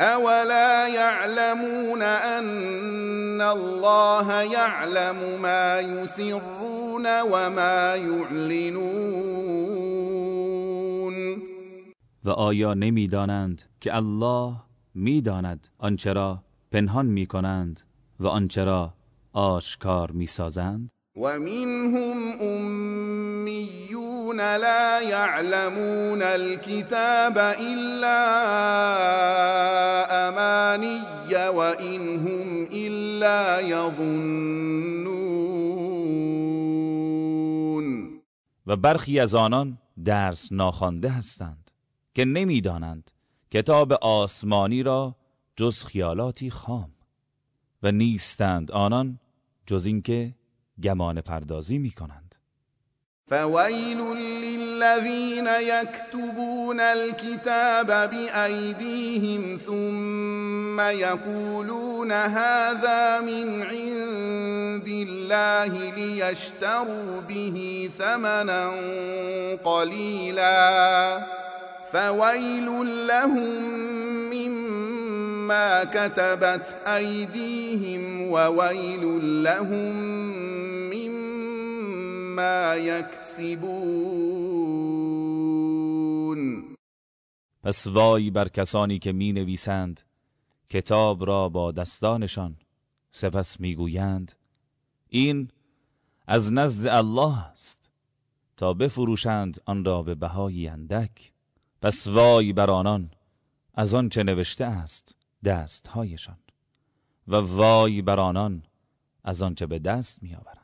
اولا يعلمون ان الله يعلم ما يسرون وما يعلنون و آیا نمی‌دانند که الله می‌داند آنچه را پنهان می کنند و آنچه را آشکار می سازند و منهم امیون لا يعلمون الكتاب الا امانی و هم الا یظنون و برخی از آنان درس ناخوانده هستند که نمی‌دانند کتاب آسمانی را جز خیالاتی خام و نیستند آنان جز اینکه گمان پردازی می کنند فویل للذین یکتبون الكتاب بأیدیهم ثم یقولون هذا من عند الله لیشتروا به ثمنا قلیلا فویل لهم مما كتبت أيديهم وويل لهم مما يكسبون. پس وای بر کسانی که می نویسند کتاب را با دستانشان سپس می‌گویند این از نزد الله است. تا بفروشند آن را به بهای اندک پس وای بر آنان از آن چه نوشته است دستهایشان و وای بر آنان از آن چه به دست میآورند.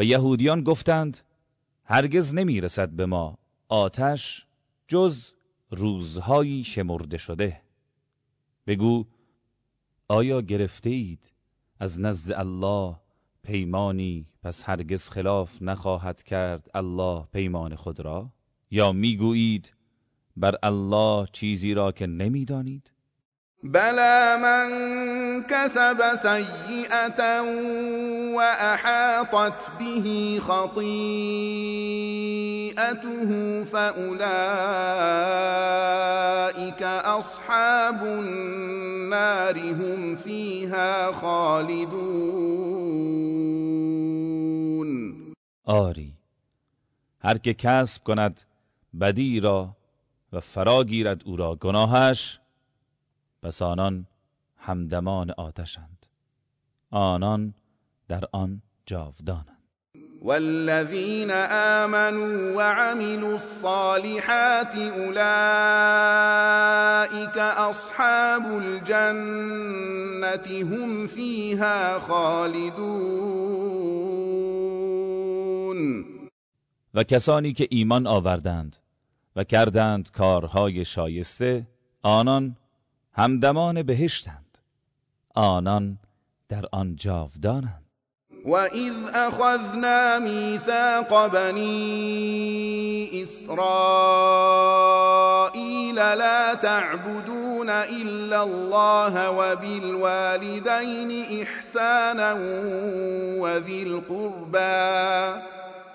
و یهودیان گفتند هرگز نمی‌رسد به ما آتش جز روزهایی شمرده شده. بگو آیا گرفته اید از نزد الله پیمانی پس هرگز خلاف نخواهد کرد الله پیمان خود را؟ یا می‌گویید بر الله چیزی را که نمی‌دانید؟ بلا من كسب سيئة وأحاطت به خطيئته فأولئك أصحاب النار هم فيها خالدون. آری هر که کسب کند بدی را و فرا گیرد أو را گناهش پس آنان همدمان آتشند. آنان در آن جاودانند. والذين آمنوا وعملوا الصالحات أولئك أصحاب الجنة هم فيها خالدون. و کسانی که ایمان آوردند و کردند کارهای شایسته آنان همدمان بهشتند. آنان در آن جاودانند. وَإِذْ أَخَذْنَا مِيثَاقَ بَنِي إِسْرَائِيلَ لَا تَعْبُدُونَ إِلَّا اللَّهَ وَبِالْوَالِدَيْنِ إِحْسَانًا وَذِي الْقُرْبَى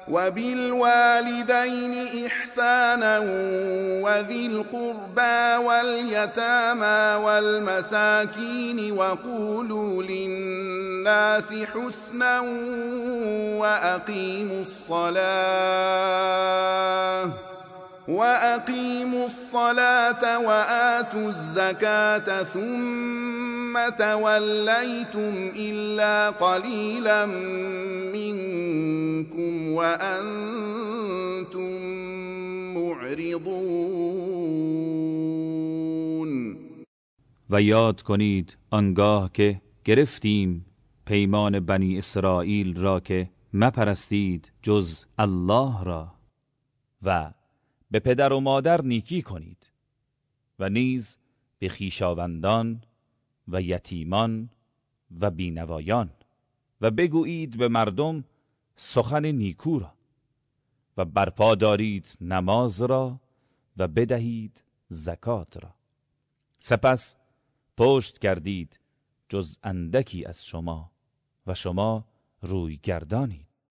وبالوالدين إحسانا وذي القربى واليتامى والمساكين وقولوا للناس حسنا وأقيموا الصلاة وأقيموا الصلاة وآتوا الزكاة ثم توليتم إلا قليلا منكم وأنتم معرضون. و یاد کنید آنگاه که گرفتیم پیمان بنی اسرائیل را که مپرستید جز الله را و به پدر و مادر نیکی کنید و نیز به خیشاوندان و یتیمان و بینوایان و بگویید به مردم سخن نیکو را و برپا دارید نماز را و بدهید زکات را. سپس پشت کردید جز اندکی از شما و شما روی گردانید.